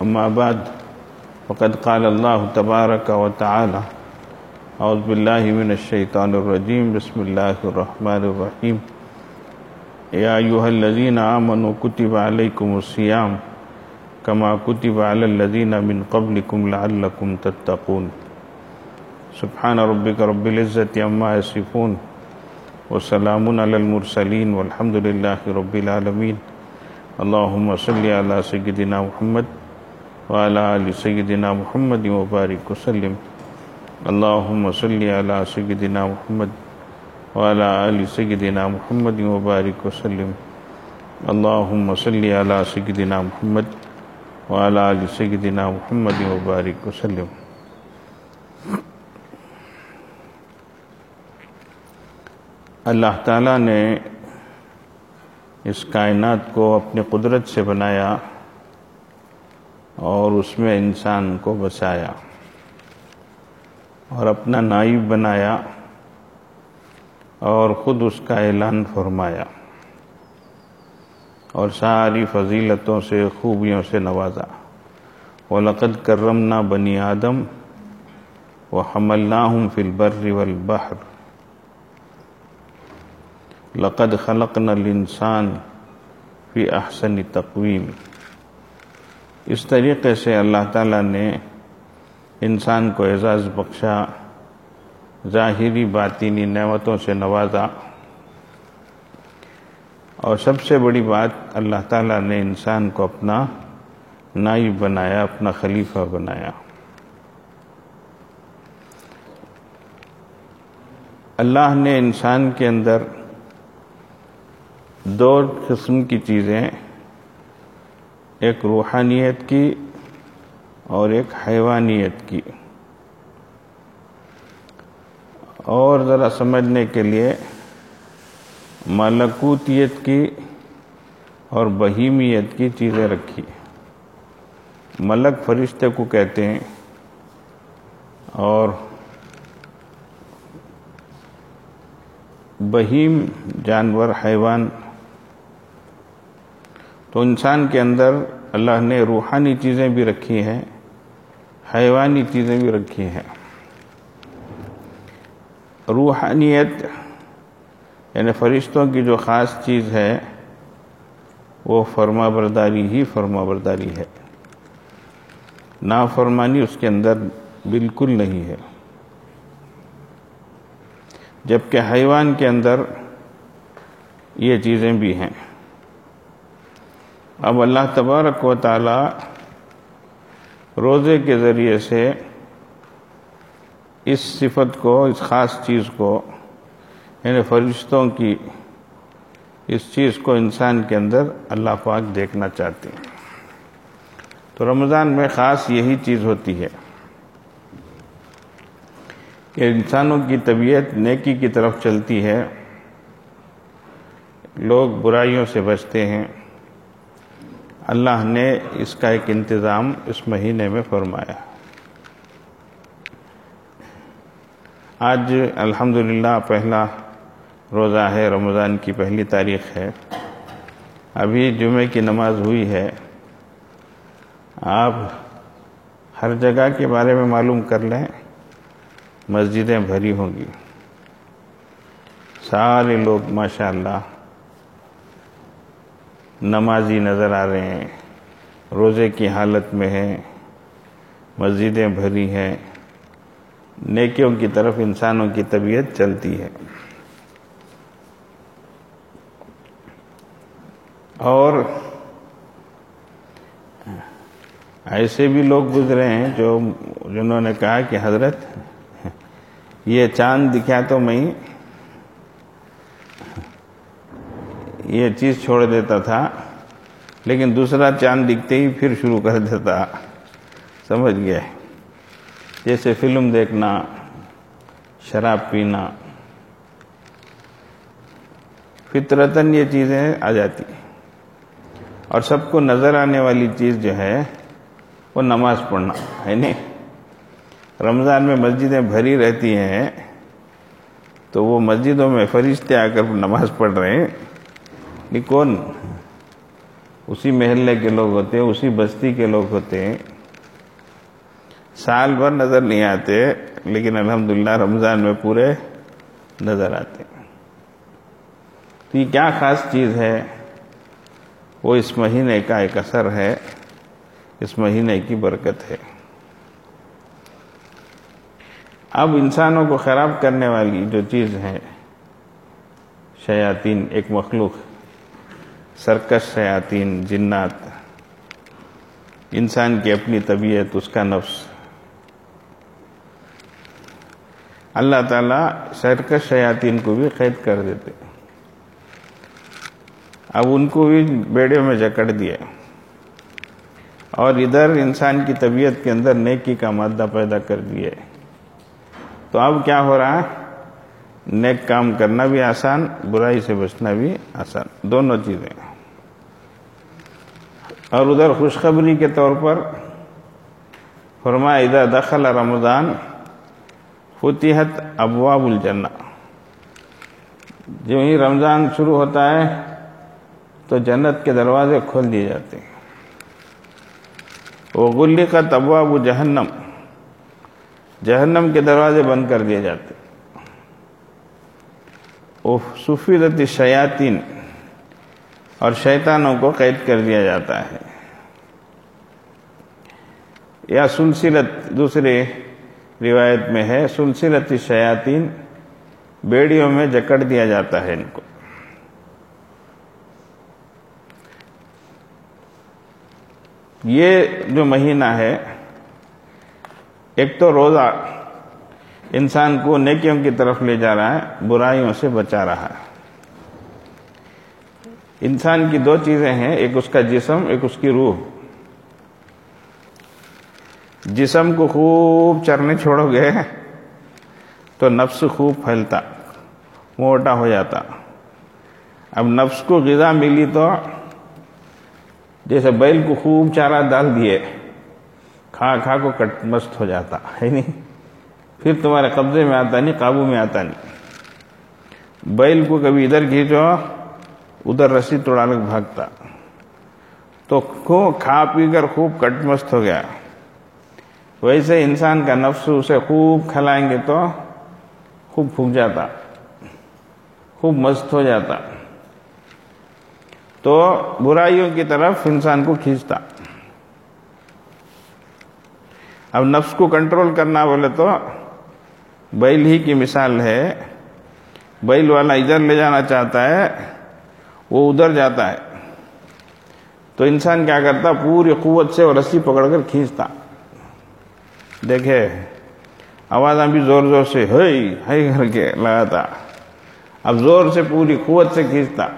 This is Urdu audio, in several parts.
أما بعد، فقد قال الله تبارك وتعالى أعوذ بالله من الشيطان الرجيم، بسم الله الرحمن الرحيم. يا أيها الذين آمنوا، كتب عليكم الصيام كما كتب على الذين من قبلكم لعلكم تتقون. سبحان ربك رب العزة عما يصفون، وسلام على المرسلين، والحمد لله رب العالمين. اللهم صل على سيدنا محمد وعلى آل سيدنا محمد وبارك وسلم. اللهم صل على سيدنا محمد وعلى آل سيدنا محمد وبارك وسلم. اللهم صل على سيدنا محمد وعلى آل سيدنا محمد وبارك وسلم. اللہ تعالیٰ نے اس کائنات کو اپنی قدرت سے بنایا اور اس میں انسان کو بسایا اور اپنا نائب بنایا اور خود اس کا اعلان فرمایا اور ساری فضیلتوں سے، خوبیوں سے نوازا۔ وَلَقَدْ كَرَّمْنَا بَنِي آدم و وَحَمَلْنَاهُمْ فِي الْبَرِّ وَالْبَحْرِ۔ لقد خلقنا الانسان فی احسن تقویم اس طریقے سے اللہ تعالیٰ نے انسان کو اعزاز بخشا، ظاہری باطینی نعمتوں سے نوازا۔ اور سب سے بڑی بات، اللہ تعالیٰ نے انسان کو اپنا نائب بنایا، اپنا خلیفہ بنایا۔ اللہ نے انسان کے اندر دو قسم کی چیزیں ایک روحانیت کی اور ایک حیوانیت کی۔ اور ذرا سمجھنے کے لیے ملکوتیت کی اور بہیمیت کی چیزیں رکھی۔ ملک فرشتے کو کہتے ہیں اور بہیم جانور، حیوان تو انسان کے اندر اللہ نے روحانی چیزیں بھی رکھی ہیں، حیوانی چیزیں بھی رکھی ہیں۔ روحانیت یعنی فرشتوں کی جو خاص چیز ہے، وہ فرما برداری ہی فرما برداری ہے۔ نافرمانی اس کے اندر بالکل نہیں ہے۔ جبکہ حیوان کے اندر یہ چیزیں بھی ہیں۔ اب اللہ تبارک و تعالی روزے کے ذریعے سے اس صفت کو، اس خاص چیز کو یعنی فرشتوں کی اس چیز کو انسان کے اندر اللہ پاک دیکھنا چاہتے ہیں۔ تو رمضان میں خاص یہی چیز ہوتی ہے کہ انسانوں کی طبیعت نیکی کی طرف چلتی ہے، لوگ برائیوں سے بچتے ہیں۔ اللہ نے اس کا ایک انتظام اس مہینے میں فرمایا۔ آج الحمدللہ پہلا روزہ ہے، رمضان کی پہلی تاریخ ہے۔ ابھی جمعے کی نماز ہوئی ہے۔ آپ ہر جگہ کے بارے میں معلوم کر لیں، مسجدیں بھری ہوں گی۔ سارے لوگ ماشاءاللہ نمازی نظر آ رہے ہیں، روزے کی حالت میں ہیں، مسجدیں بھری ہیں، نیکیوں کی طرف انسانوں کی طبیعت چلتی ہے۔ اور ایسے بھی لوگ گزرے ہیں جو، جنہوں نے کہا کہ حضرت، یہ چاند دکھا تو میں یہ چیز چھوڑ دیتا تھا، لیکن دوسرا چاند دکھتے ہی پھر شروع کر دیتا۔ سمجھ گئے؟ جیسے فلم دیکھنا، شراب پینا۔ فطرتن یہ چیزیں آ جاتی۔ اور سب کو نظر آنے والی چیز جو ہے، وہ نماز پڑھنا، ہے نہیں رمضان میں مسجدیں بھری رہتی ہیں، تو وہ مسجدوں میں فرشتے آ کر نماز پڑھ رہے ہیں۔ نہیں کون اسی محلے کے لوگ ہوتے ہیں، اسی بستی کے لوگ ہوتے ہیں۔ سال بھر نظر نہیں آتے، لیکن الحمدللہ رمضان میں پورے نظر آتے تو یہ کیا خاص چیز ہے؟ وہ اس مہینے کا ایک اثر ہے، اس مہینے کی برکت ہے۔ اب انسانوں کو خراب کرنے والی جو چیز ہے، شیاطین، ایک مخلوق۔ سرکش شیاطین، جنات۔ انسان کی اپنی طبیعت، اس کا نفس۔ اللہ تعالیٰ سرکش شیاطین کو بھی قید کر دیتے۔ اب ان کو بھی بیڑے میں جکڑ دیا۔ اور ادھر انسان کی طبیعت کے اندر نیکی کا مادہ پیدا کر دیا۔ تو اب کیا ہو رہا ہے؟ نیک کام کرنا بھی آسان، برائی سے بچنا بھی آسان۔ دونوں چیزیں۔ اور ادھر خوشخبری کے طور پر فرما اذا دخل رمضان فتحت ابواب الجنہ. جو ہی رمضان شروع ہوتا ہے تو جنت کے دروازے کھول دیے جاتے ہیں۔ وہ گلی کا ابواب جہنم جہنم کے دروازے بند کر دیے جاتے وہ سفیدت شیاطین اور شیطانوں کو قید کر دیا جاتا ہے۔ یا سلسلت دوسرے روایت میں ہے، سلسلت شیاطین بیڑیوں میں جکڑ دیا جاتا ہے ان کو۔ یہ جو مہینہ ہے، ایک تو روزہ انسان کو نیکیوں کی طرف لے جا رہا ہے، برائیوں سے بچا رہا ہے۔ انسان کی دو چیزیں ہیں، ایک اس کا جسم، ایک اس کی روح۔ جسم کو خوب چرنے چھوڑو گے، تو نفس خوب پھیلتا موٹا ہو جاتا۔ اب نفس کو غذا ملی تو جیسے بیل کو خوب چارہ ڈال دیے، کھا کھا کو کٹ مست ہو جاتا، ہے نہیں؟ پھر تمہارے قبضے میں آتا نہیں، قابو میں آتا نہیں۔ بیل کو کبھی ادھر کھینچو ادھر رسی توڑا لگ بھاگتا۔ تو خوب کھا پی کر خوب کٹ مست ہو گیا۔ ویسے انسان کا نفس اسے خوب کھلائیں گے تو خوب پھک جاتا۔ خوب مست ہو جاتا۔ تو برائیوں کی طرف انسان کو کھینچتا۔ اب نفس کو کنٹرول کرنا بولے تو بیل ہی کی مثال ہے۔ بیل والا ادھر لے جانا چاہتا ہے۔ وہ ادھر جاتا ہے۔ تو انسان کیا کرتا پوری قوت سے وہ رسی پکڑ کر کھینچتا۔ دیکھے آواز بھی زور زور سے ہئی ہئی کر کے لگاتا۔ اب زور سے پوری قوت سے کھینچتا۔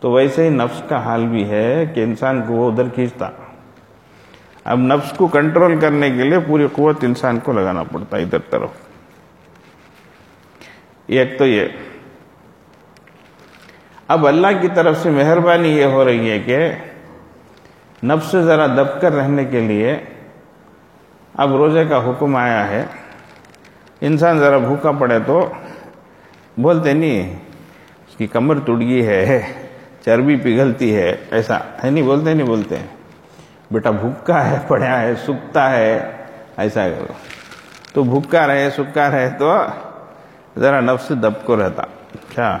تو ویسے ہی نفس کا حال بھی ہے کہ انسان کو وہ ادھر کھینچتا۔ اب نفس کو کنٹرول کرنے کے لیے پوری قوت انسان کو لگانا پڑتا ادھر طرف۔ ایک تو یہ۔ اب اللہ کی طرف سے مہربانی یہ ہو رہی ہے کہ نفس سے ذرا دب کر رہنے کے لیے اب روزے کا حکم آیا ہے۔ انسان ذرا بھوکا پڑے تو بولتے نہیں، اس کی کمر ٹوٹ گئی ہے، چربی پگھلتی ہے، ایسا ہے نہیں، بولتے نہیں، بولتے۔ بیٹا بھوکا ہے پڑھا ہے، سکتا ہے، ایسا۔ کرو تو بھوکا رہے، سکا رہے تو ذرا نفس دب کو رہتا۔ کیا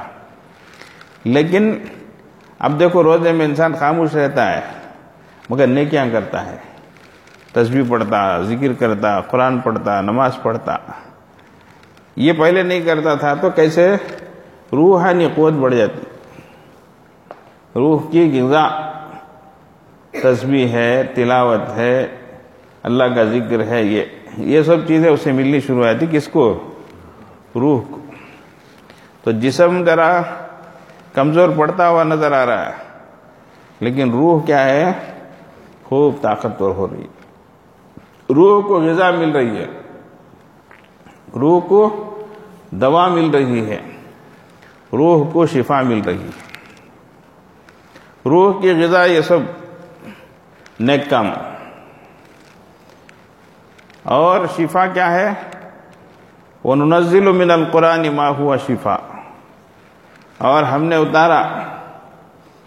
لیکن اب دیکھو روزے میں انسان خاموش رہتا ہے، مگر نیکیاں کرتا ہے۔ تسبیح پڑھتا، ذکر کرتا، قرآن پڑھتا، نماز پڑھتا۔ یہ پہلے نہیں کرتا تھا تو کیسے؟ روحانی قوت بڑھ جاتی۔ روح کی غذا، تسبیح ہے، تلاوت ہے، اللہ کا ذکر ہے، یہ یہ سب چیزیں اسے ملنی شروع آئی تھی کس کو؟ روح کو۔ تو جسم ذرا کمزور پڑتا ہوا نظر آ رہا ہے۔ لیکن روح کیا ہے؟ خوب طاقتور ہو رہی ہے۔ روح کو غذا مل رہی ہے۔ روح کو دوا مل رہی ہے۔ روح کو شفا مل رہی ہے۔ روح کی غذا یہ سب نیک کام۔ اور شفا کیا ہے؟ وہ ننزل من القرآن ما ہوا شفا اور ہم نے اتارا۔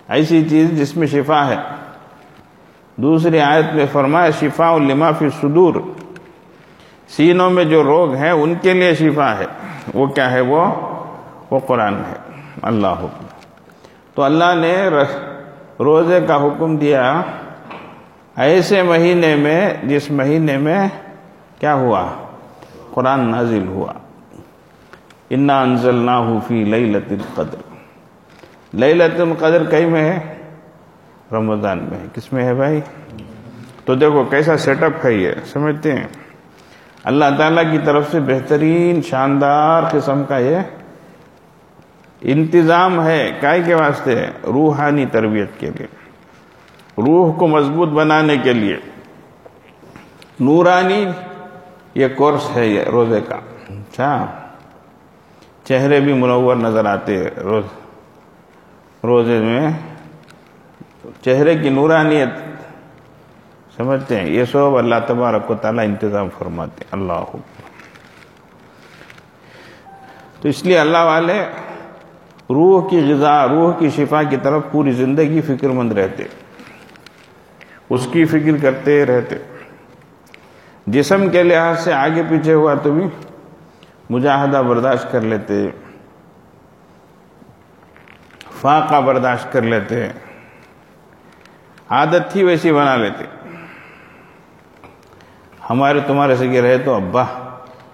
ایسی چیز جس میں شفا ہے۔ دوسری آیت میں فرمایا شفا لما فی صدور سینوں میں جو روگ ہیں، ان کے لیے شفا ہے۔ وہ کیا ہے؟ وہ وہ قرآن ہے۔ اللہ حکم۔ تو اللہ نے روزے کا حکم دیا۔ ایسے مہینے میں، جس مہینے میں کیا ہوا؟ قرآن نازل ہوا۔ انا انزلناہ فی لیلت القدر۔ لیلت القدر کئی میں ہے؟ رمضان میں۔ کس میں ہے بھائی؟ تو دیکھو کیسا سیٹ اپ ہے یہ، سمجھتے ہیں؟ اللہ تعالیٰ کی طرف سے بہترین شاندار قسم کا یہ انتظام ہے کائے کے واسطے؟ روحانی تربیت کے لیے۔ روح کو مضبوط بنانے کے لیے۔ نورانی یہ کورس ہے یہ، روزے کا۔ اچھا۔ چہرے بھی منور نظر آتے روز، روزے میں۔ چہرے کی نورانیت سمجھتے ہیں، یہ سب اللہ تبارک و تعالیٰ انتظام فرماتے ہیں، اللہ۔ تو اس لیے اللہ والے روح کی غذا، روح کی شفا کی طرف پوری زندگی فکر مند رہتے اس کی فکر کرتے رہتے جسم کے لحاظ سے آگے پیچھے ہوا تو بھی مجاہدہ برداشت کر لیتے، فاقہ برداشت کر لیتے، عادت تھی ویسی بنا لیتے۔ ہمارے تمہارے سے رہے تو ابا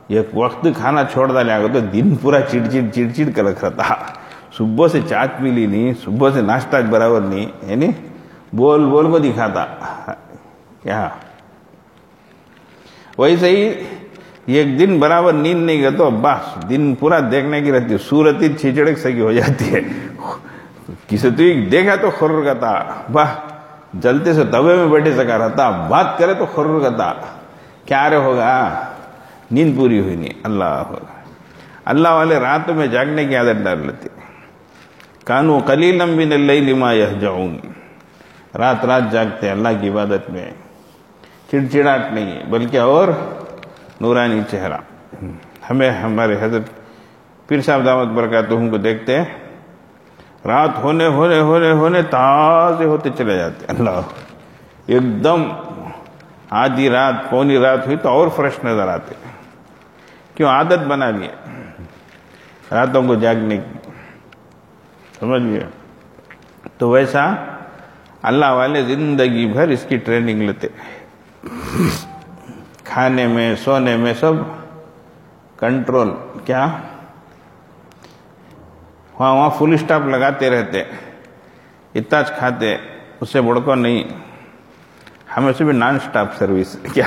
یہ وقت کھانا چھوڑ ڈالے آگے تو دن پورا چڑ چڑ چڑ چڑ کر رکھ رہا تھا۔ صبح سے چاچ ملی نہیں، صبح سے ناشتہ برابر نہیں یعنی بول بول کو دکھاتا۔ کیا؟ ویسے ہی ایک دن برابر نیند نہیں گیا تو بس، دن پورا دیکھنے کی رہتی، سورت ہی چھچڑک سکی ہو جاتی ہے۔ کسی تو دیکھا تو خرر کا تھا۔ واہ جلتے سے توے میں بیٹھے سکا رہتا بات کرے تو خرر کا تھا۔ کیا رہے ہوگا؟ نیند پوری ہوئی نہیں۔ اللہ ہوگا اللہ والے رات میں جاگنے کی عادت ڈال لیتے۔ کانو کلیلم بن اللہ لما یہ جاؤں رات رات جاگتے اللہ کی عبادت میں۔ چڑچڑاٹ نہیں ہے، بلکہ اور نورانی چہرہ۔ ہمیں ہمارے حضرت پیر صاحب دعوت برکاتہ کو دیکھتے ہیں۔ رات ہونے ہونے ہونے ہونے تازے ہوتے چلے جاتے اللہ۔ ایک دم آدھی رات پونی رات ہوئی تو اور فریش نظر آتے کیوں؟ عادت بنا لیے راتوں کو جاگنے کی۔ سمجھ گئے تو ویسا اللہ والے زندگی بھر اس کی ٹریننگ لیتے کھانے میں، سونے میں سب کنٹرول۔ کیا؟ وہاں وہاں فل اسٹاپ لگاتے رہتے، اتنا اچھا کھاتے اس سے بڑھ کو نہیں۔ ہمیں سے بھی نان اسٹاپ سروس۔ کیا؟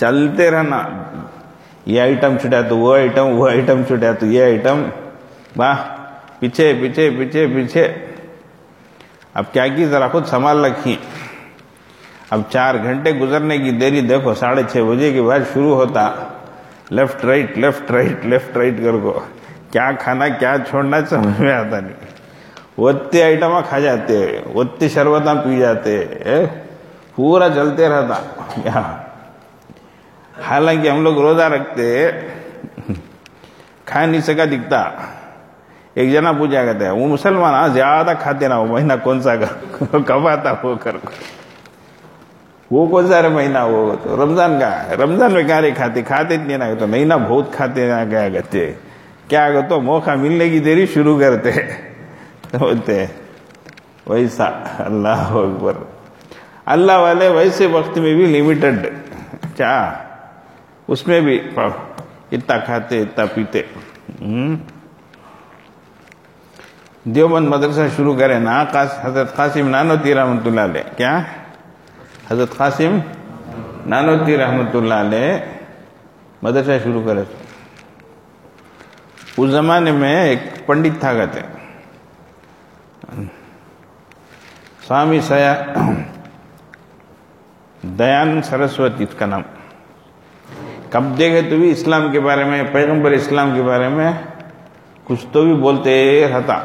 چلتے رہنا۔ یہ آئٹم چھٹا تو وہ آئٹم وہ آئٹم چھٹا تو یہ آئٹم۔ واہ، پیچھے پیچھے پیچھے پیچھے۔ اب کیا کی؟ ذرا خود سنبھال رکھی اب چار گھنٹے گزرنے کی دیری دیکھو، ساڑھے چھ بجے کے بعد شروع ہوتا۔ Left right left right left right کر کو۔ کیا کھانا، کیا چھوڑنا، سمجھ میں آتا نہیں۔ اتنے آئٹم کھا جاتے اتنے شربت پی جاتے پورا چلتے رہتا۔ حالانکہ ہم لوگ روزہ رکھتے، کھا نہیں سکا دکھتا۔ ایک جنا پوچھا کرتے ہیں وہ مسلمان ہاں، زیادہ کھاتے نا، وہ مہینہ کون سا کب آتا وہ کر وہ کون سا مہینہ وہ تو رمضان کا رمضان میں کیا رہے کھاتے کھاتے اتنے نا تو مہینہ بہت کھاتے نا کیا کرتے کیا تو موقع ملنے کی دیری شروع کرتے ہوتے ویسا اللہ اکبر اللہ والے ویسے وقت میں بھی لمیٹڈ کیا اس میں بھی اتنا کھاتے اتنا پیتے دیوبند مدرسہ شروع کرے نا حضرت قاسم نانوتی رحمۃ اللہ علیہ کیا حضرت قاسم نانوتی رحمت اللہ علیہ مدرسہ شروع کرے تھے۔ اس زمانے میں ایک پنڈت تھا کہتے سوامی سیا دیان سرسوتی اس کا نام۔ کب دیکھے تو بھی اسلام کے بارے میں، پیغمبر اسلام کے بارے میں کچھ تو بھی بولتے رہتا۔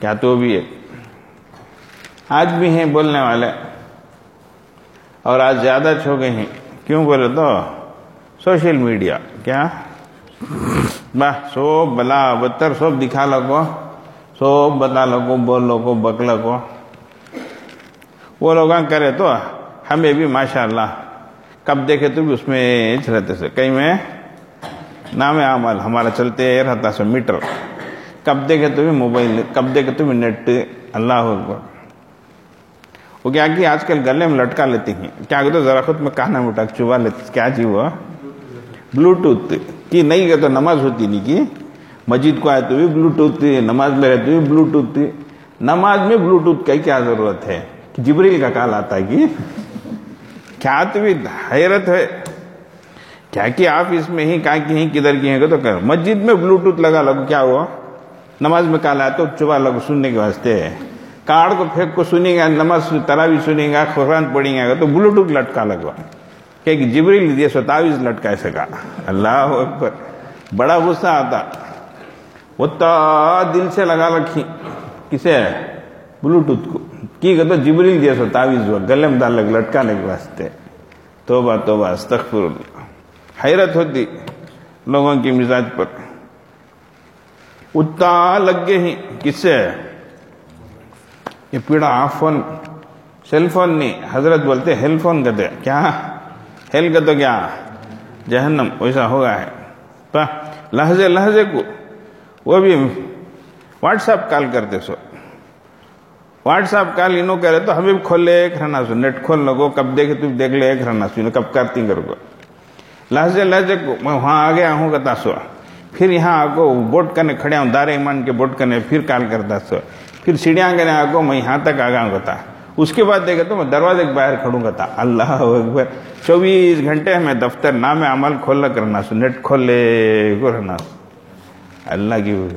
کیا تو بھی ہے۔ آج بھی ہیں بولنے والے۔ اور آج زیادہ چھو گئے ہیں۔ کیوں بولے تو؟ سوشل میڈیا، کیا؟ بہ سو بلا بتر سو دکھا لگو۔ سو بتا لگو، بول لگو، بک لگو۔ وہ لوگ کرے تو ہمیں بھی ماشاء اللہ کب دیکھے تو بھی اس میں رہتے سے۔ کئی میں؟ نام عمل، ہمارا چلتے رہتا سے میٹر۔ کب دیکھے تو بھی موبائل، کب دیکھے تو بھی نیٹ۔ اللہ اکبر۔ وہ کیا کہ آج کل گلے میں لٹکا لیتے ہیں۔ کیا کہتے ذرا خود میں کہنا اٹھا چبا لیتی کیا جی وہ؟ بلوٹوتھ کی نہیں کہ تو نماز ہوتی نہیں کی۔ مسجد کو آئے تو بھی بلوٹوتھ نماز میں رہتے ہوئے بلوٹوتھ نماز میں بلوٹوتھ کا کیا ضرورت ہے؟ جبریل کا کال آتا ہے کہ کیا تو بھی حیرت ہے۔ کیا کہ آپ اس میں ہی کہا کہ کدھر کی ہیں؟ تو کہ مسجد میں بلوٹوتھ لگا، لگو، کیا ہوا؟ نماز میں کال آئے تو چبا لگو، سننے کے واسطے۔ ہے کارڈ کو پھینک کو سنیں گا نماز تراوی سنیں گا قرآن پڑھیں گا تو بلوٹوتھ لٹکا لگوا کہ ایک جبریل یہ ستاویز لٹکا ایسے سکا اللہ اکبر بڑا غصہ آتا وہ تا دل سے لگا رکھی کسے ہے بلوٹوتھ کو کی تو جبریل دیا ستاویز ہوا گلے دا لگ لٹکا لگ واسطے توبہ توبہ استغفر اللہ حیرت ہوتی لوگوں کی مزاج پر اتا لگ گئے ہیں کس سے ہے یہ پیڑا آف فون سیل فون نہیں حضرت بولتے ہیل فون کہتے کیا ہیل کا تو کیا جہنم ویسا ہوگا ہے لہجے لہجے کو وہ بھی واٹس ایپ کال کرتے سو واٹس ایپ کال انہوں کرے تو ہمیں کھول لے ایک رہنا سو نیٹ کھول لگو کب دیکھے تم دیکھ لے ایک رہنا سو کب کرتی کرو لہجے لہجے کو میں وہاں آ گیا ہوں کہتا سو پھر یہاں آ کو بوٹ کرنے کھڑے ہوں دار ایمان کے بوٹ کرنے پھر کال کرتا سو پھر سیڑھیاں گنے آ کو میں یہاں تک آگاؤں گا تھا اس کے بعد دیکھا تو میں دروازے کے باہر کھڑوں گا تھا اللہ اکبر۔ چوبیس گھنٹے میں دفتر نام عمل کھولنا کرنا سو، نیٹ کھولے کرنا اللہ کی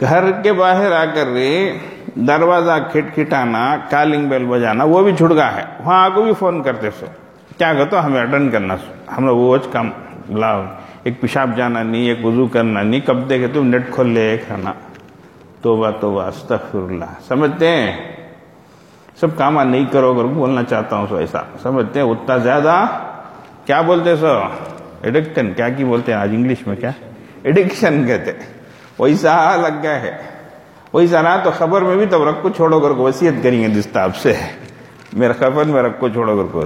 گھر کے باہر آ کر دروازہ کھٹکھٹانا، کالنگ بیل بجانا، وہ بھی چھڑ گا ہے۔ وہاں کو بھی فون کرتے سو۔ کیا کہتا ہمیں اٹینڈ کرنا سو۔ ہم لوگ ووج کام لاؤ۔ ایک پیشاب جانا نہیں ایک وضو کرنا نہیں کب دیکھے تم نیٹ کھول لے کھانا توبہ توبہ استغفر اللہ سمجھتے ہیں؟ سب کام نہیں کرو، اگر بولنا چاہتا ہوں سو ایسا۔ سمجھتے ہیں؟ اتنا زیادہ؟ کیا بولتے سو ایڈکشن کیا کی بولتے ہیں آج انگلش میں؟ کیا؟ ایڈکشن کہتے ویسا لگ گیا ہے۔ ویسا نہ تو خبر میں بھی تو رکھ کو چھوڑو گھر کو وصیت کریں گے دستاب سے۔ میرا خبر میں رکھ کو چھوڑو کر کو۔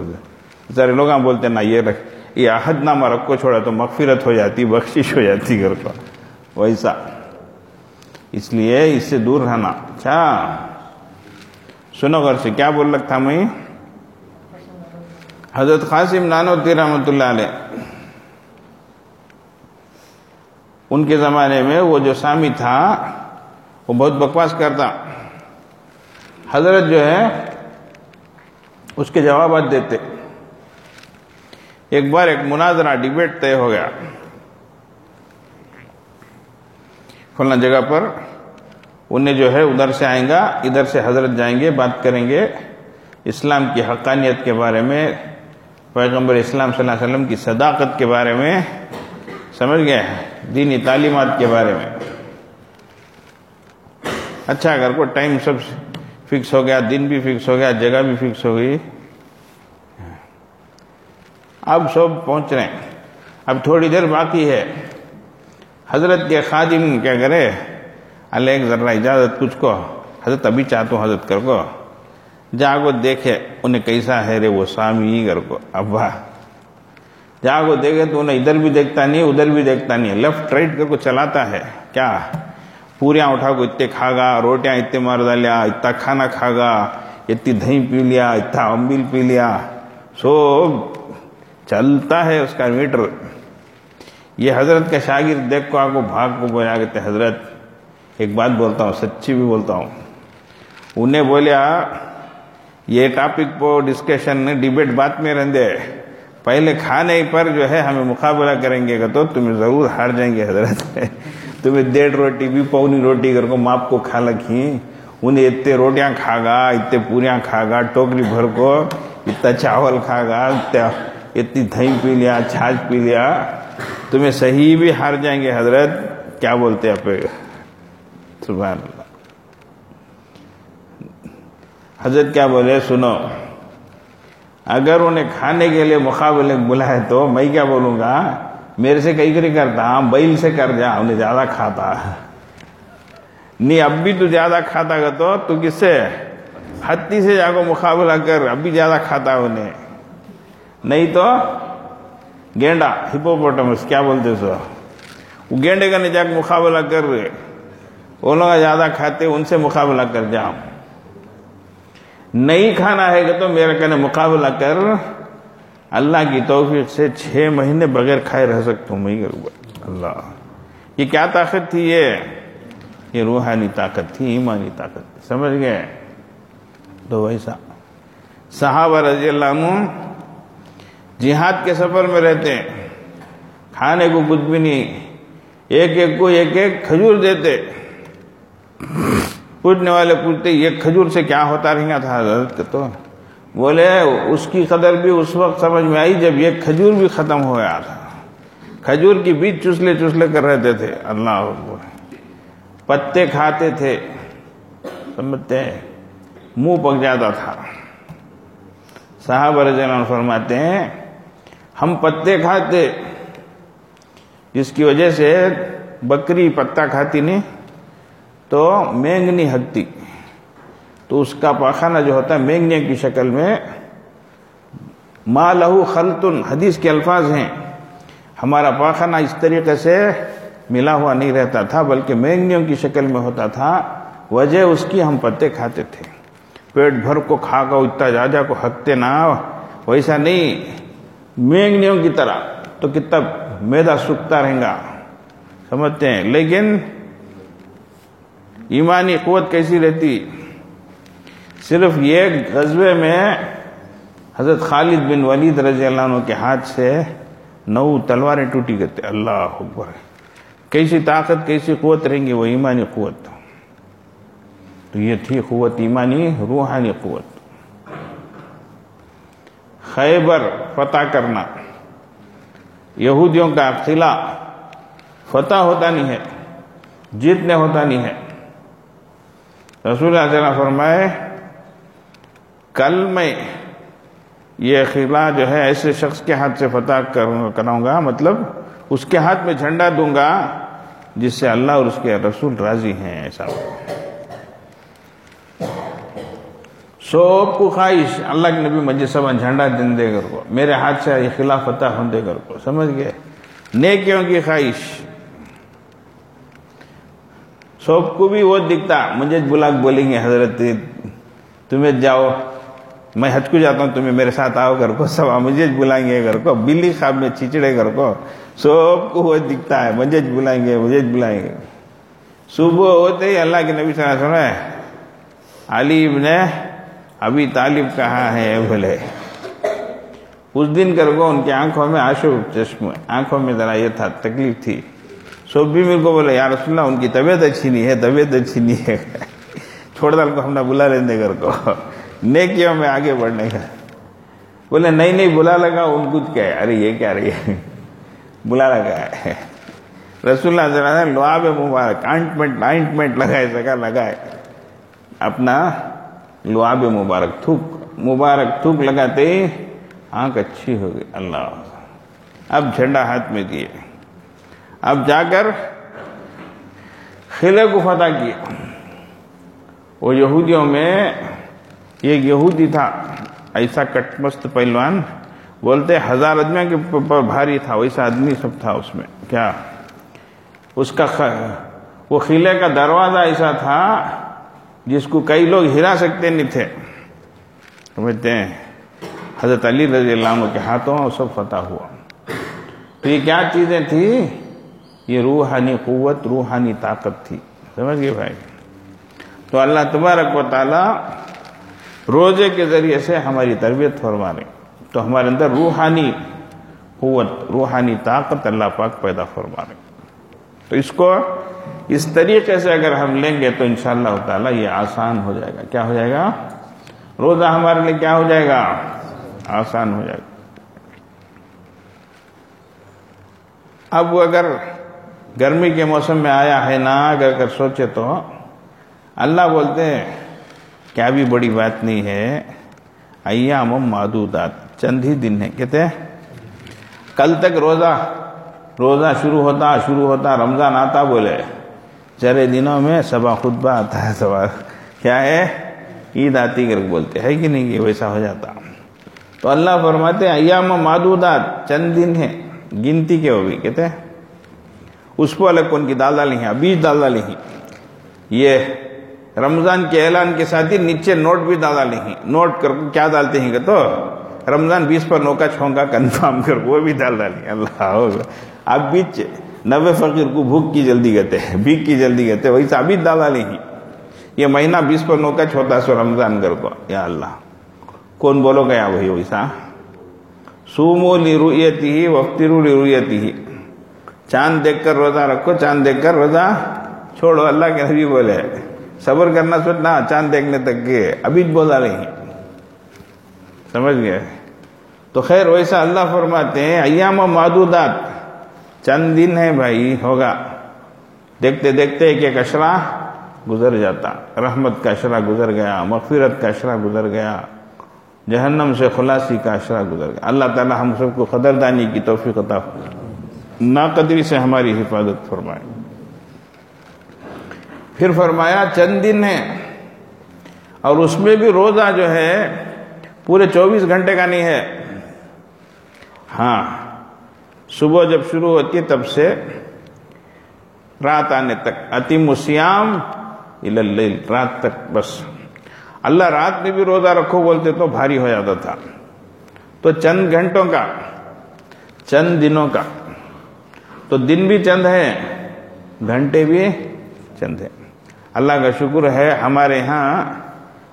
سارے لوگ بولتے ہیں نا یہ رکھ۔ یہ عہد نامہ رکھ کو چھوڑا تو مغفرت ہو جاتی، بخشش ہو جاتی گھر کو۔ ویسا۔ اس لیے اس سے دور رہنا۔ اچھا۔ سنو گھر سے، کیا بول لگتا میں؟ حضرت قاسم نانوتی رحمۃ اللہ علیہ۔ ان کے زمانے میں وہ جو سامی تھا، وہ بہت بکواس کرتا۔ حضرت جو ہے، اس کے جوابات دیتے۔ ایک بار ایک مناظرہ، ڈبیٹ طے ہو گیا۔ فلاں جگہ پر، انہیں جو ہے ادھر سے آئیں گا، ادھر سے حضرت جائیں گے، بات کریں گے اسلام کی حقانیت کے بارے میں، پیغمبر اسلام صلی اللہ علیہ وسلم کی صداقت کے بارے میں، سمجھ گئے دینی تعلیمات کے بارے میں۔ اچھا اگر کو ٹائم سب فکس ہو گیا، دن بھی فکس ہو گیا، جگہ بھی فکس ہو گئی۔ اب سب پہنچ رہے ہیں۔ اب تھوڑی دیر باقی ہے۔ حضرت کے خادم کیا کرے؟ اللہ ایک ذرہ اجازت کچھ کو حضرت ابھی چاہتا ہوں حضرت کر کو جا کو دیکھے، انہیں کیسا ہے رے وہ سامی کر کو ابا کو دیکھے تو انہیں ادھر بھی دیکھتا نہیں، ادھر بھی دیکھتا نہیں۔ لیفٹ رائٹ کر کو چلاتا ہے۔ کیا؟ پوریاں اٹھا کو اتنے کھا گا روٹیاں اتنے مار ڈالیا، اتنا کھانا کھا گا اتنی دہی پی لیا، اتنا امبل پی لیا۔ سو، چلتا ہے اس کا میٹر۔ یہ حضرت کا شاگرد دیکھ کو آگو بھاگ کو بولا کہتے حضرت، ایک بات بولتا ہوں، سچی بھی بولتا ہوں۔ انہیں بولیا، یہ ٹاپک پہ ڈسکشن ڈیبیٹ بات میں رہندے۔ پہلے کھانے پر جو ہے ہمیں مقابلہ کریں گے کہ تو تمہیں ضرور ہار جائیں گے حضرت۔ تمہیں ڈیڑھ روٹی بھی، پونی روٹی کر کو ماپ کو کھا لکھی انہیں اتنے روٹیاں کھا گا اتنے پوریاں کھا گا ٹوکری بھر کو، اتنا چاول کھا گا اتنی دہی پی لیا چھاچھ پی لیا۔ تمہیں صحیح بھی ہار جائیں گے حضرت، کیا بولتے ہیں سبحان اللہ۔ حضرت کیا بولے؟ سنو، اگر انہیں کھانے کے لیے مقابلے بلائے تو میں کیا بولوں گا؟ میرے سے کئی کری کرتا ہاں بیل سے کر جا، انہیں زیادہ کھاتا۔ نہیں، اب بھی تو زیادہ کھاتا گا تو تو کس سے؟ ہتی سے جا کو مقابلہ کر، اب بھی زیادہ کھاتا انہیں۔ نہیں تو گینڈا ہپوپوٹمس کیا بولتے سو وہ گینڈے کا نہیں جا کے مقابلہ کر رہے وہ لوگ زیادہ کھاتے ان سے مقابلہ کر جاؤ نہیں کھانا ہے کہ تو میرا کہنے مقابلہ کر اللہ کی توفیق سے چھ مہینے بغیر کھائے رہ سکتا ہوں میں اللہ یہ کیا طاقت تھی یہ یہ روحانی طاقت تھی ایمانی طاقت تھی سمجھ گئے تو ویسا صحابہ رضی اللہ عنہ جہاد کے سفر میں رہتے کھانے کو کچھ بھی نہیں۔ ایک ایک کو ایک ایک کھجور دیتے۔ پوچھنے والے پوچھتے، یہ کھجور سے کیا ہوتا رہا تھا، حضرت تو۔ بولے، اس کی قدر بھی اس وقت سمجھ میں آئی جب یہ کھجور بھی ختم ہو گیا تھا۔ کھجور کی بیچ چسلے چسلے کر رہتے تھے۔ اللہ پتے کھاتے تھے۔ سمجھتے منہ پک جاتا تھا۔ صاحب رضان فرماتے ہیں ہم پتے کھاتے۔ جس کی وجہ سے بکری پتا کھاتی نہیں، تو مینگ نہیں ہکتی تو اس کا پاخانہ جو ہوتا ہے مینگنے کی شکل میں ما لہو خلطن، حدیث کے الفاظ ہیں۔ ہمارا پاخانہ اس طریقے سے ملا ہوا نہیں رہتا تھا، بلکہ مینگنیوں کی شکل میں ہوتا تھا۔ وجہ اس کی ہم پتے کھاتے تھے۔ پیٹ بھر کو کھا کر اتنا جاجا کو ہکتے نہ ویسا نہیں۔ مینگنیوں کی طرح۔ تو کتنا میدا سکتا رہیں گا۔ سمجھتے ہیں۔ لیکن ایمانی قوت کیسی رہتی؟ صرف یہ غزبے میں حضرت خالد بن ولید رضی اللہ عنہ کے ہاتھ سے نو تلواریں ٹوٹی گئے اللہ اکبر۔ کیسی طاقت، کیسی قوت رہیں گی؟ وہ ایمانی قوت۔ تو یہ تھی قوت، ایمانی روحانی قوت۔ خیبر فتح کرنا۔ یہودیوں کا قلعہ فتح ہوتا نہیں ہے، جیتنے ہوتا نہیں ہے۔ رسول اللہ فرمائے، کل میں یہ قلعہ جو ہے ایسے شخص کے ہاتھ سے فتح کراؤں گا مطلب اس کے ہاتھ میں جھنڈا دوں گا جس سے اللہ اور اس کے رسول راضی ہیں، ایسا۔ سب کو خواہش، اللہ کے نبی مجھے سب جھنڈا دن دے کر کو۔ میرے ہاتھ سے یہ خلاف فتح ہوں دے کر کو۔ سمجھ گئے؟ نیکیوں کی خواہش۔ سب کو بھی وہ دکھتا۔ مجھے بلا بولیں گے، حضرت، تمہیں جاؤ۔ میں ہٹ کو جاتا ہوں، تمہیں میرے ساتھ آؤ گھر کو۔ سب مجھے بلائیں گے گھر کو۔ بلی خواب میں چچڑے گھر کو۔ سب کو وہ دکھتا ہے، مجھے بلائیں گے، مجھے بلائیں گے۔ صبح ہوتے ہی اللہ کے نبی صلی اللہ علیہ وسلم علی ابن ابھی طالب کہاں ہے؟ بھلے اس دن کر کو ان کی آنکھوں میں آشو چشم آنکھوں میں ذرا یہ تھا، تکلیف تھی۔ سب بھی میرے کو بولے، یا رسول اللہ، ان کی طبیعت اچھی نہیں ہے، طبیعت اچھی نہیں ہے۔ چھوڑ دال کو ہم نے بلا لینے گھر کو۔ نیکیوں میں آگے بڑھنے کا۔ بولے، نہیں نہیں، بلا لگا، ان کچھ کیا ہے ارے، یہ کیا رہی ہے؟ بلا لگا ہے۔ رسول اللہ صلی اللہ علیہ وسلم لعاب مبارک آئنٹمنٹ آئنٹمنٹ لگائے سکا لگائے۔ اپنا لعاب مبارک، تھوک مبارک، تھوک لگاتے آنکھ اچھی ہو گئی، اللہ۔ اب جھنڈا ہاتھ میں دیے۔ اب جا کر خلے کو فتح کیا۔ وہ یہودیوں میں ایک یہودی تھا ایسا کٹمست پہلوان۔ بولتے ہزار آدمی کے پر بھاری تھا، ویسا آدمی سب تھا اس میں۔ کیا؟ اس کا وہ خلے کا دروازہ ایسا تھا جس کو کئی لوگ ہرا سکتے نہیں تھے۔ سمجھتے ہیں؟ حضرت علی رضی اللہ عنہ کے ہاتھوں وہ سب فتح ہوا۔ تو یہ کیا چیزیں تھی یہ روحانی قوت، روحانی طاقت تھی۔ سمجھ گئے بھائی؟ تو اللہ تبارک و تعالی روزے کے ذریعے سے ہماری تربیت فرما رہے تو ہمارے اندر روحانی قوت، روحانی طاقت اللہ پاک پیدا فرما رہے تو اس کو اس طریقے سے اگر ہم لیں گے تو انشاءاللہ تعالی یہ آسان ہو جائے گا۔ کیا ہو جائے گا؟ روزہ ہمارے لیے کیا ہو جائے گا؟ آسان ہو جائے گا۔ اب اگر گرمی کے موسم میں آیا ہے نا، اگر اگر سوچے تو اللہ بولتے ہیں، کیا بھی بڑی بات نہیں ہے۔ ایام معدودات، چند ہی دن ہے کہتے ہیں، کل تک روزہ روزہ شروع ہوتا شروع ہوتا، رمضان آتا، بولے۔ چرے دنوں میں سبا خطبہ آتا ہے، سبا کیا ہے؟ عید آتی کر بولتے، ہے کہ نہیں؟ کہ ویسا ہو جاتا۔ تو اللہ فرماتے، ایام معدودات، چند دن ہیں، گنتی کے ہوگی کہتے ہیں۔ اس کو الگ کون کی دال ڈالی ہیں؟ بیج دال ڈالی ہیں۔ یہ رمضان کے اعلان کے ساتھ ہی نیچے نوٹ بھی ڈال ڈالی ہیں۔ نوٹ کر کیا ڈالتے ہیں کہ تو رمضان بیس پر نوکا چھونکا، کنفرم کر، وہ بھی ڈال ڈالی اللہ اب بیچ نوے فقیر کو بھوک کی جلدی کہتے ہیں، بھیک کی جلدی کہتے ہیں، وہی ثابت ڈال ڈالی ہیں یہ مہینہ بیس پر نوکا چھوتا سو رمضان کر کو یا اللہ، کون بولو گیا وہی ویسا؟ سومو لی رویتی ہی وفترو لی رویتی ہی چاند دیکھ کر روزہ رکھو، چاند دیکھ کر روزہ چھوڑو۔ اللہ کے نبی بولے، صبر کرنا سوچنا چاند دیکھنے تک کے ابھی بولا نہیں۔ سمجھ گئے؟ تو خیر ویسا اللہ فرماتے ہیں، ایام و معدودات۔ چند دن ہے بھائی، ہوگا۔ دیکھتے دیکھتے ایک ایک اشرا گزر جاتا۔ رحمت کا اشرا گزر گیا، مغفرت کا اشرا گزر گیا، جہنم سے خلاصی کا اشرا گزر گیا۔ اللہ تعالی ہم سب کو قدردانی کی توفیق عطا ناقدری سے ہماری حفاظت فرمائے۔ پھر فرمایا چند دن ہے۔ اور اس میں بھی روزہ جو ہے، پورے چوبیس گھنٹے کا نہیں ہے۔ ہاں۔ صبح جب شروع ہوتی ہے تب سے رات آنے تک اتیم السیام اللیل رات تک بس۔ اللہ رات میں بھی روزہ رکھو بولتے تو بھاری ہو جاتا تھا۔ تو چند گھنٹوں کا، چند دنوں کا۔ تو دن بھی چند ہے گھنٹے بھی چند ہے اللہ کا شکر ہے ہمارے ہاں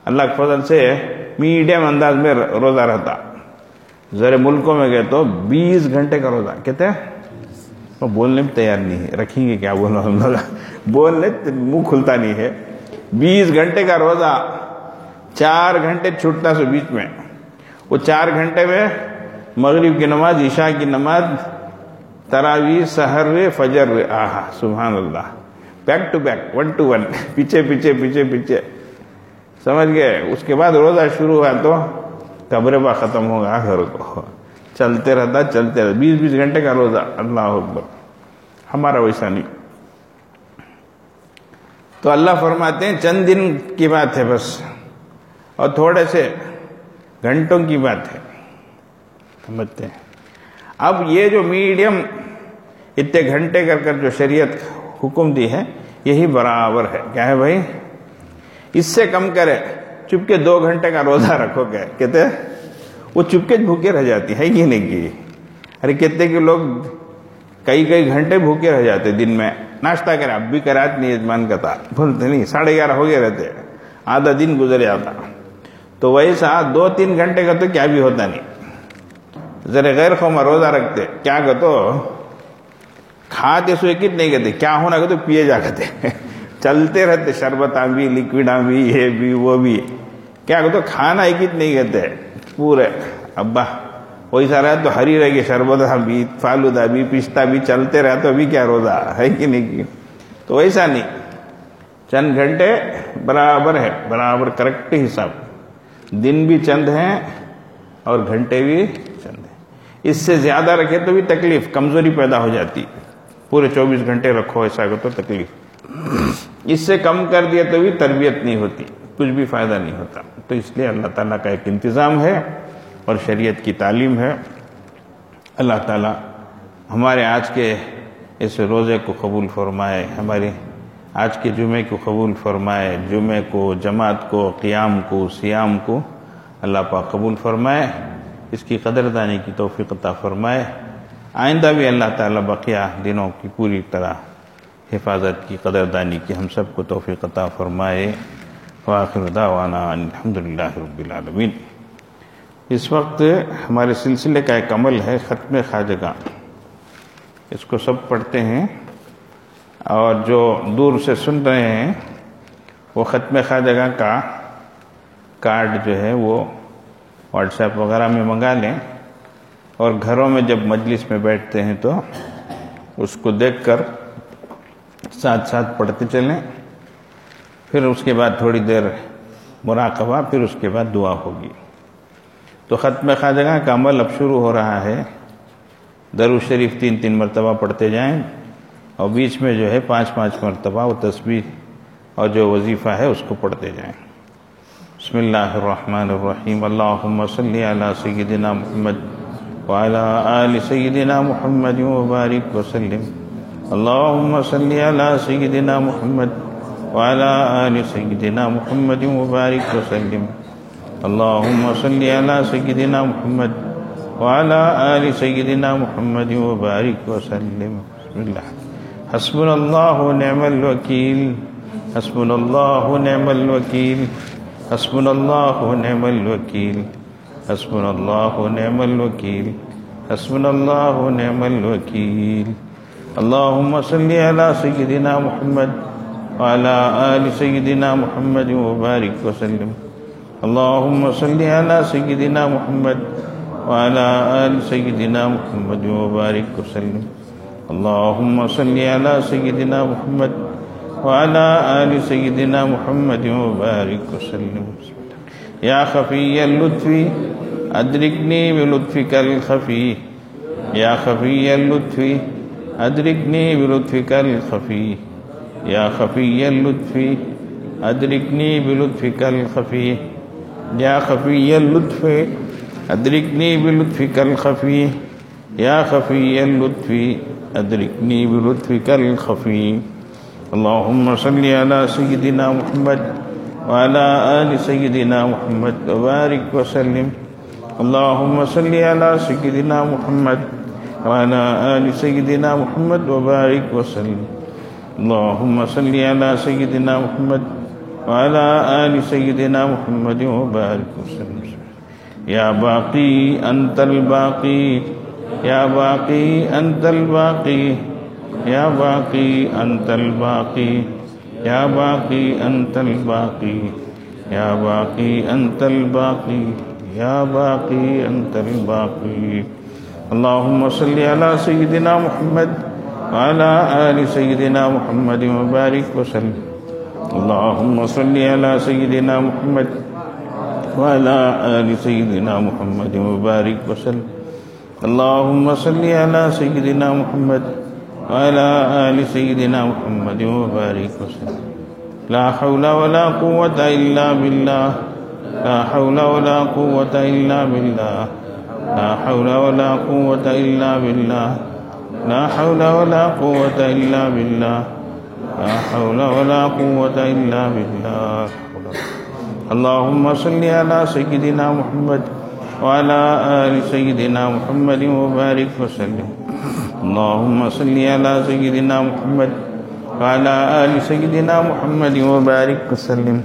اللہ کے فضل سے میڈیم انداز میں روزہ رہتا۔ ذرا ملکوں میں گئے تو بیس گھنٹے کا روزہ۔ کہتے ہیں؟ وہ بولنے میں تیار نہیں ہے۔ رکھیں گے کیا بولنا ہم بولنے منہ کھلتا نہیں ہے۔ بیس گھنٹے کا روزہ۔ چار گھنٹے چھوٹتا سو بیچ میں۔ وہ چار گھنٹے میں مغرب کی نماز، عشاء کی نماز تراوی سحر، فجر، آہا، سبحان اللہ۔ Back to back one two one پیچھے پیچھے پیچھے پیچھے۔ سمجھ گئے؟ اس کے بعد روزہ شروع ہوا تو قبر با ختم ہوگا گھر کو۔ چلتے رہتا چلتے رہتا۔ بیس بیس گھنٹے کا روزہ۔ اللہ اکبر۔ ہمارا ویسا نہیں۔ تو اللہ فرماتے ہیں، چند دن کی بات ہے بس۔ اور تھوڑے سے گھنٹوں کی بات ہے۔ سمجھتے ہیں۔ اب یہ جو میڈیم اتنے گھنٹے کر کر جو شریعت حکم دی ہے، یہی برابر ہے۔ کیا ہے بھائی؟ اس سے کم کرے۔ چپکے دو گھنٹے کا روزہ رکھو گے۔ کہتے وہ چپکے بھوکے رہ جاتی، ہے یہ نہیں کی ارے، کہتے کہ لوگ کئی کئی گھنٹے بھوکے رہ جاتے دن میں۔ ناشتہ کرے، اب بھی کرات نہیں یجمان کا تھا۔ بولتے نہیں، ساڑھے گیارہ ہو گئے رہتے۔ آدھا دن گزر جاتا۔ تو ویسا دو تین گھنٹے کا تو کیا بھی ہوتا نہیں۔ ذرا غیر قوما روزہ رکھتے۔ کیا کہ تو کھاتے سو ایک نہیں کہتے؟ کیا ہونا کہ تو پیے جا کہتے۔ چلتے رہتے، شربت بھی لکوڈ بھی، یہ بھی، وہ بھی۔ کیا کہ تو کھانا ایک نہیں کہتے پورے ابا ویسا رہا تو ہری رہ گئی شربت بھی فالودہ بھی پستا بھی، چلتے رہے تو ابھی کیا روزہ؟ ہے کہ نہیں؟ کی تو ویسا نہیں۔ چند گھنٹے برابر ہے، برابر کریکٹ حساب۔ دن بھی چند ہیں اور گھنٹے بھی چند ہیں۔ اس سے زیادہ رکھے تو بھی تکلیف، کمزوری پیدا ہو جاتی۔ پورے چوبیس گھنٹے رکھو، ایسا کر تو تکلیف۔ اس سے کم کر دیا تو بھی تربیت نہیں ہوتی، کچھ بھی فائدہ نہیں ہوتا۔ تو اس لیے اللہ تعالیٰ کا ایک انتظام ہے اور شریعت کی تعلیم ہے۔ اللہ تعالیٰ ہمارے آج کے اس روزے کو قبول فرمائے ہماری آج کے جمعے کو قبول فرمائے، جمعے کو، جماعت کو، قیام کو، سیام کو اللہ پاک قبول فرمائے، اس کی قدردانی کی توفیق عطا فرمائے۔ آئندہ بھی اللہ تعالیٰ بقیہ دنوں کی پوری طرح حفاظت کی قدردانی کی ہم سب کو توفیق عطا فرمائے۔ واخر دعوانا الحمد للہ رب العالمین۔ اس وقت ہمارے سلسلے کا ایک عمل ہے ختم خواجہ اس کو سب پڑھتے ہیں اور جو دور سے سن رہے ہیں، وہ ختم خواجہ کا کارڈ جو ہے وہ واٹس ایپ وغیرہ میں منگا لیں۔ اور گھروں میں جب مجلس میں بیٹھتے ہیں تو اس کو دیکھ کر ساتھ ساتھ پڑھتے چلیں، پھر اس کے بعد تھوڑی دیر مراقبہ، پھر اس کے بعد دعا ہوگی۔ تو ختم خواجہ کا عمل اب شروع ہو رہا ہے۔ درو شریف تین تین مرتبہ پڑھتے جائیں اور بیچ میں جو ہے پانچ پانچ مرتبہ وہ تصویر اور جو وظیفہ ہے اس کو پڑھتے جائیں۔ بسم اللہ الرحمن الرحیم۔ اللہم صلی علی سیدنا محمد وعلى آل سیدنا محمد وبارک وسلم۔ اللہم صلی علی سیدنا محمد وعلى آل سیدنا محمد وبارک وسلم. اللہم صلی علی سیدنا محمد وعلى آل سیدنا محمد وبارک وسلم. بسم اللہ حسبنا اللہ نعم الوکیل حسبنا اللہ نعم الوکیل حسبنا اللہ نعم الوکیل حسبنا اللہ نعم الوکیل حسبنا اللہ نعم الوکیل اللہم صلی علی سیدنا محمد وعلى آل سیدنا محمد وبارک وسلم. اللہم صلی علی سیدنا محمد وعلى آل سیدنا محمد وبارک وسلم. اللهم صل على سيدنا محمد وعلى آل سيدنا محمد وبارك وسلم. يا خفي اللطف، أدركني بلطفك الخفي. يا خفي اللطف أدركني بلطفك الخفي. يا خفي اللطف أدركني بلطفك الخفي. يا خفي اللطف أدركني بلطفك الخفي. يا خفي اللطف أدركني بلطفك الخفي. اللهم صل على سيدنا محمد وعلى آل سيدنا محمد وبارك وسلم. اللهم صل على سيدنا محمد وعلى آل سيدنا محمد وبارك وسلم. اللهم صل على سيدنا محمد وعلى آل سيدنا محمد وبارك وسلم. يا باقي أنت الباقي، يا باقي أنت الباقي، يا باقي أنت الباقي، يا باقي أنت الباقي، يا باقي أنت الباقي، يا باقي أنت الباقي. اللهم صل على سيدنا محمد وعلى آل سيدنا محمد وبارك وسلم. اللهم صل على سيدنا محمد وعلى آل سيدنا محمد وبارك وسلم. اللهم صل على سيدنا محمد وعلى آل سيدنا محمد وبارك وسلم. لا حول ولا قوة إلا بالله. لا حول ولا قوة إلا بالله. لا حول ولا قوة إلا بالله. لا حول ولا قوة إلا بالله. لا حول ولا قوة إلا بالله. اللهم صل على سيدنا محمد وعلى آل سيدنا محمد وبارك وسلم. اللهم صل على سيدنا محمد وعلى آل سيدنا محمد وبارك وسلم.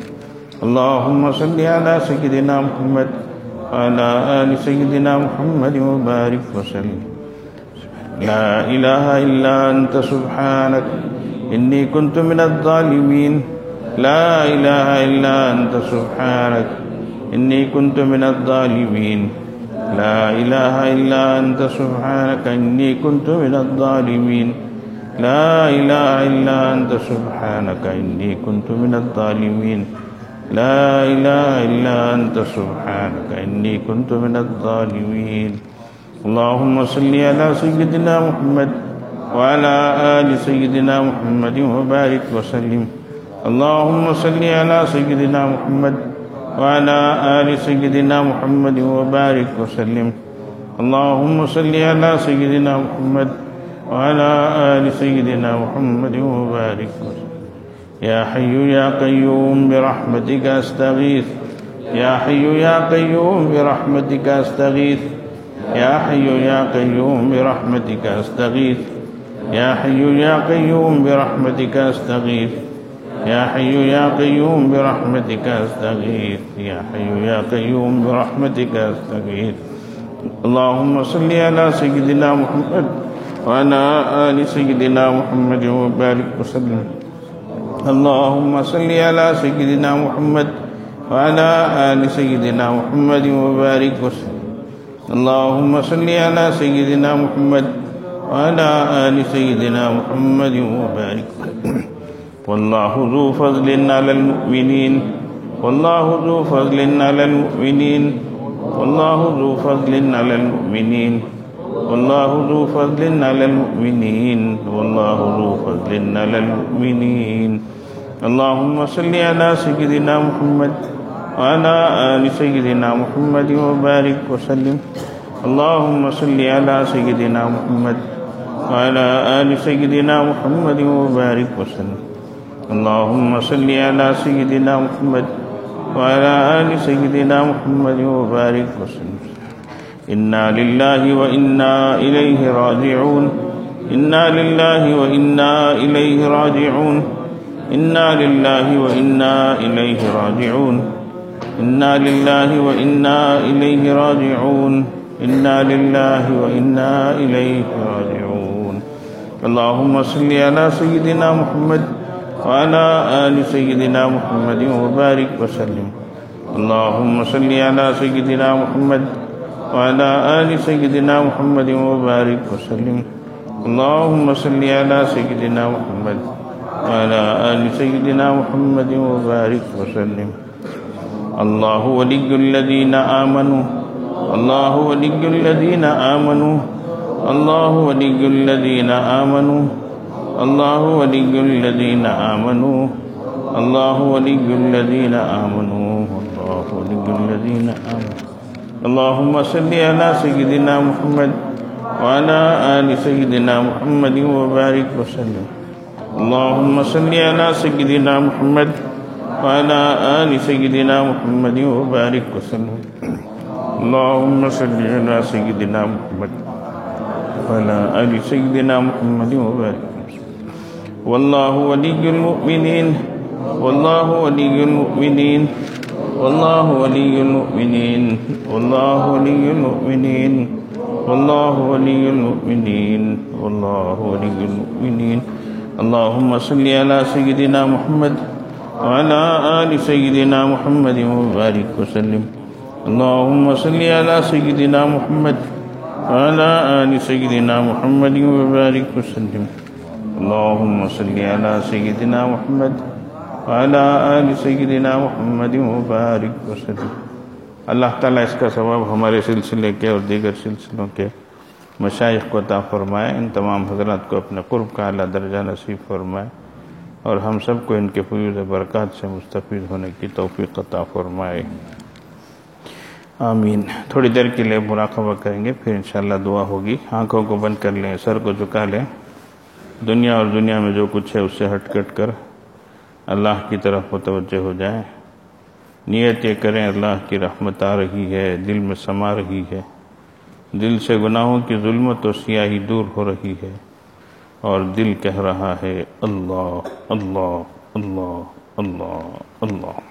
اللهم صل على سيدنا محمد وعلى آل سيدنا محمد وبارك وسلم. لا إله إلا أنت سبحانك. إني كنت من الظالمين. لا إله إلا أنت سبحانك. إني كنت من الظالمين. لا إله إلا أنت سبحانك. إني كنت من الظالمين. لا إله إلا أنت سبحانك. إني كنت من الظالمين. لا إله إلا أنت سبحانك إني كنت من الظالمين. اللهم صل على سيدنا محمد وعلى آل سيدنا محمد وبارك وسلم. اللهم صل على سيدنا محمد وعلى آل سيدنا محمد وبارك وسلم. اللهم صل على سيدنا محمد وعلى آل سيدنا محمد وبارك وسلم. يا حي يا قيوم برحمتك أستغيث. يا حي يا قيوم برحمتك أستغيث. يا حي يا قيوم برحمتك أستغيث. يا حي يا قيوم برحمتك أستغيث. يا حي يا قيوم برحمتك أستغيث. يا حي يا قيوم برحمتك أستغيث. اللهم صل على سيدنا محمد وعلى آل سيدنا محمد وبارك وسلم. اللهم صل على سيدنا محمد وعلى آل سيدنا محمد وبارك وسلم. اللهم صل على سيدنا محمد وعلى آل سيدنا محمد وبارك والله ذو فضل على المؤمنين. والله ذو فضل على المؤمنين. والله ذو فضل على المؤمنين. والله ذو فضل على المؤمنين، والله ذو فضل على المؤمنين. اللهم صل على سيدنا محمد وعلى آل سيدنا محمد وبارك وسلم. اللهم صل على سيدنا محمد وعلى آل سيدنا محمد وبارك وسلم. اللهم صل على سيدنا محمد، وعلى آل سيدنا محمد وبارك وسلم. إنا لله وإنا إليه راجعون. إنا لله وإنا إليه راجعون. إنا لله وإنا إليه راجعون. إنا لله وإنا إليه راجعون. إنا لله وإنا إليه راجعون. اللهم صل على سيدنا محمد وعلى آل سيدنا محمد وبارك وسلم. اللهم صل على سيدنا محمد وعلى آل سيدنا محمد وبارك وسلم. اللهم صل على سيدنا محمد وعلى آل سيدنا محمد وبارك وسلم. الله ولي الذين آمنوا. الله ولي الذين آمنوا. الله ولي الذين آمنوا. الله ولي الذين آمنوا. الله ولي الذين آمنوا. الله ولي الذين آمنوا. اللهم صل على سيدنا محمد وعلى آل سيدنا محمد وبارك وسلم. اللهم صل على سيدنا محمد وعلى آل سيدنا محمد وبارك وسلم. اللهم صل على سيدنا محمد وعلى آل سيدنا محمد وبارك وسلم. والله ولي المؤمنين، والله ولي المؤمنين. والله ولي المؤمنين والله ولي المؤمنين والله ولي المؤمنين والله ولي المؤمنين اللهم صل على سيدنا محمد وعلى آل سيدنا محمد وبارك وسلم۔ اللهم صل على سيدنا محمد وعلى آل سيدنا محمد وبارك وسلم۔ اللهم صل على سيدنا محمد وعلى آل سيدنا محمد وبارك وسلم۔ اللہ تعالیٰ اس کا ثواب ہمارے سلسلے کے اور دیگر سلسلوں کے مشائق کو عطا فرمائے۔ ان تمام حضرات کو اپنے قرب کا اعلیٰ درجہ نصیب فرمائے۔ اور ہم سب کو ان کے فیوز برکات سے مستفید ہونے کی توفیق عطا فرمائے۔ آمین۔ تھوڑی دیر کے لیے مراقبہ کریں گے، پھر انشاءاللہ دعا ہوگی۔ آنکھوں کو بند کر لیں، سر کو جھکا لیں۔ دنیا اور دنیا میں جو کچھ ہے، اس سے ہٹ کٹ کر اللہ کی طرف متوجہ ہو جائیں۔ نیت یہ کریں، اللہ کی رحمت آ رہی ہے، دل میں سما رہی ہے۔ دل سے گناہوں کی ظلمت و سیاہی دور ہو رہی ہے۔ اور دل کہہ رہا ہے اللہ اللہ اللہ اللہ اللہ اللہ۔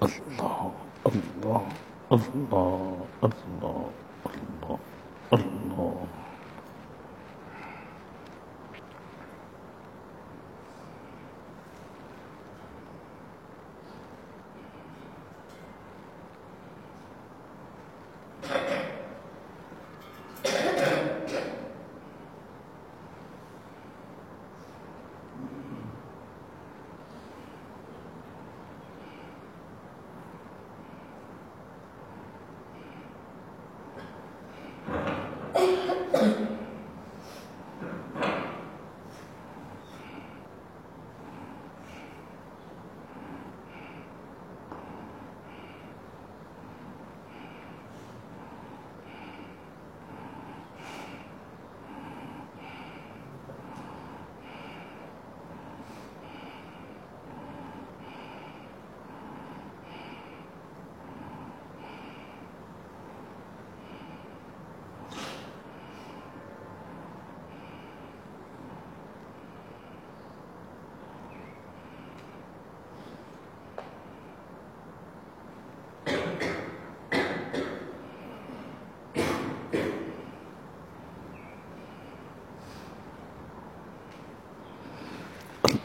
اللہ اللہ اللہ اللہ اللہ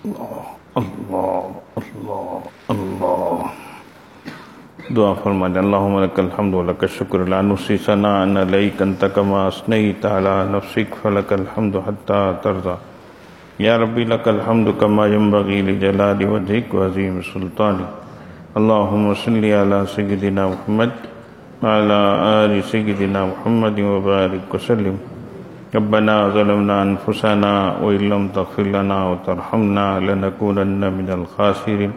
اللہ اللہ اللہ اللہ دعا فرمائیں اللہم لک الحمد و لک الشکر لا نسی سنان علیک انت کما اسنیت علی نفسک فلک الحمد حتی ترضا۔ یا ربی لک الحمد کما ینبغی لجلال وجهک وعظیم سلطانی اللہم صلی علی سیدنا محمد وعلى آل سيدنا محمد وبارك وسلم ربنا ظلمنا أنفسنا وإن لم تغفر لنا وترحمنا لنكونن من الخاسرين.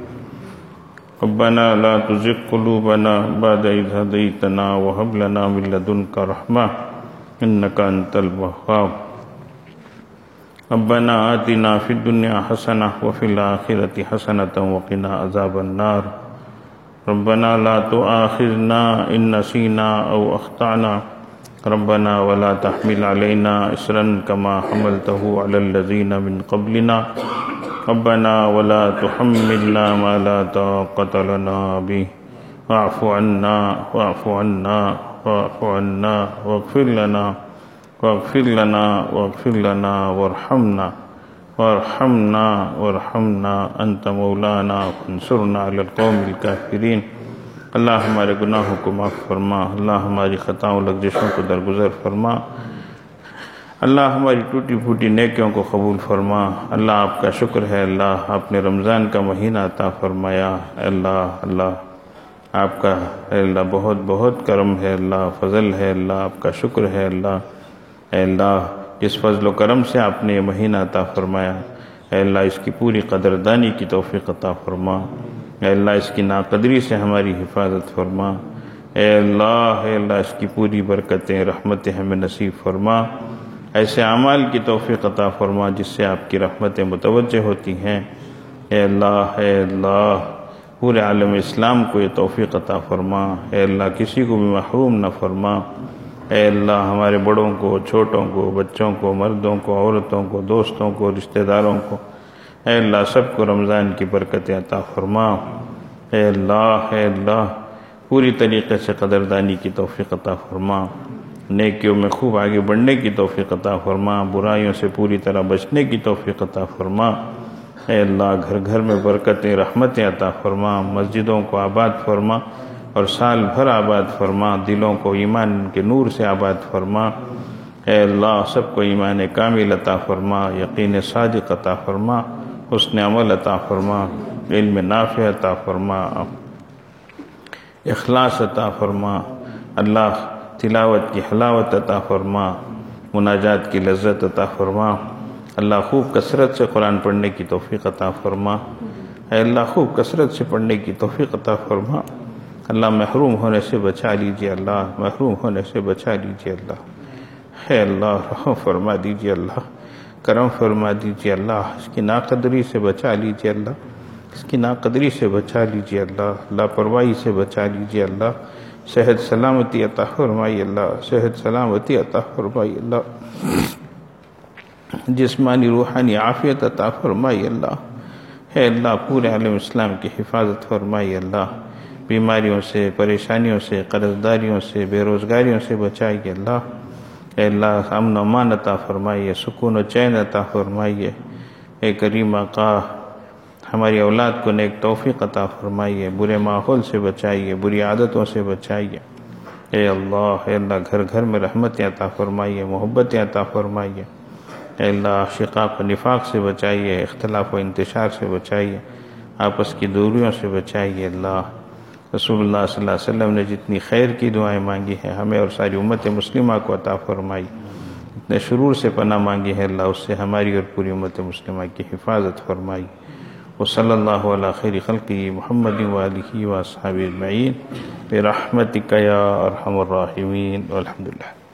ربنا لا تزغ قلوبنا بعد إذ هديتنا وهب لنا من لدنك رحمة إنك أنت الوهاب. ربنا آتنا في الدنيا حسنة وفي الآخرة حسنة وقنا عذاب النار. ربنا لا تؤاخذنا إن نسينا أو أخطأنا. ربنا ولا تحمل علينا إسرا كما حملته على الذين من قبلنا. ربنا ولا تحملنا ما لا طاقة لنا به. واعف عنا واعف عنا واعف عنا، واغفر لنا واغفر لنا واغفر لنا، وارحمنا وارحمنا وارحمنا انت مولانا فانصرنا على القوم الكافرین اللہ ہمارے گناہوں کو معاف فرما، اللہ ہماری خطاؤں لگزشوں کو درگزر فرما۔ اللہ ہماری ٹوٹی پھوٹی نیکیوں کو قبول فرما۔ اللہ آپ کا شکر ہے، اللہ آپ نے رمضان کا مہینہ عطا فرمایا۔ اللہ اللہ آپ کا، اے اللہ بہت بہت کرم ہے۔ اللہ فضل ہے، اللہ آپ کا شکر ہے۔ اللہ، اے اللہ جس فضل و کرم سے آپ نے یہ مہینہ عطا فرمایا۔ اے اللہ اس کی پوری قدردانی کی توفیق عطا فرما۔ اے اللہ، اس کی ناقدری سے ہماری حفاظت فرما۔ اے اللہ اے اللہ، اس کی پوری برکتیں، رحمتیں ہمیں نصیب فرما۔ ایسے اعمال کی توفیق عطا فرما جس سے آپ کی رحمتیں متوجہ ہوتی ہیں۔ اے اللہ اے اللہ، پورے عالم اسلام کو یہ توفیق عطا فرما۔ اے اللہ، کسی کو بھی محروم نہ فرما۔ اے اللہ، ہمارے بڑوں کو، چھوٹوں کو، بچوں کو، مردوں کو، عورتوں کو، دوستوں کو، رشتہ داروں کو اے اللہ، سب کو رمضان کی برکت عطا فرما۔ اے اللہ اے اللہ، پوری طریقے سے قدردانی کی توفیق عطا فرما۔ نیکیوں میں خوب آگے بڑھنے کی توفیق عطا فرما۔ برائیوں سے پوری طرح بچنے کی توفیق عطا فرما۔ اے اللہ، گھر گھر میں برکتیں، رحمتیں عطا فرما۔ مسجدوں کو آباد فرما اور سال بھر آباد فرما۔ دلوں کو ایمان کے نور سے آباد فرما۔ اے اللہ، سب کو ایمان کامل عطا فرما، یقین صادق عطا فرما۔ حسن عمل عطا فرما، علم نافع عطا فرما، اخلاص عطا فرما، اللہ تلاوت کی حلاوت عطا فرما، مناجات کی لذت عطا فرما، اللہ خوب کثرت سے قرآن پڑھنے کی توفیق عطا فرما، اے اللہ خوب کثرت سے پڑھنے کی توفیق عطا فرما، اللہ محروم ہونے سے بچا لیجیے اللہ، محروم ہونے سے بچا لیجیے اللہ ہے اللہ رحم فرما دیجیے اللہ۔ کرم فرما دیجیے اللہ، اس کی ناقدری سے بچا لیجیے اللہ، اس کی ناقدری سے بچا لیجیے اللہ، لاپرواہی سے بچا لیجیے اللہ، صحت سلامتی عطا فرمائی اللہ، صحت سلامتی عطا فرمائی اللہ، جسمانی روحانی عافیت عطا فرمائی اللہ ہے اللہ پورے عالم اسلام کی حفاظت فرمائی اللہ، بیماریوں سے، پریشانیوں سے قرض داریوں سے، بے روزگاریوں سے بچائیے اللہ اے اللہ امن و امان عطا فرمائیے، سکون و چین عطا فرمائیے۔ اے کریم آقا، ہماری اولاد کو نیک توفیق عطا فرمائیے، برے ماحول سے بچائیے، بری عادتوں سے بچائیے۔ اے اللہ اے اللہ، گھر گھر میں رحمت عطا فرمائیے محبت عطا فرمائیے۔ اے اللہ، شقاق و نفاق سے بچائیے، اختلاف و انتشار سے بچائیے، آپس کی دوریوں سے بچائیے۔ اللہ رسول اللہ صلی اللہ علیہ وسلم نے جتنی خیر کی دعائیں مانگی ہیں، ہمیں اور ساری امت مسلمہ کو عطا فرمائی۔ اتنے شرور سے پناہ مانگی ہے اللہ اس سے ہماری اور پوری امت مسلمہ کی حفاظت فرمائی۔ وہ صلی اللہ علیہ خیر خلقی محمد والی و صحاب المعین برحمتک یا ارحم الراحمین۔ والحمد للہ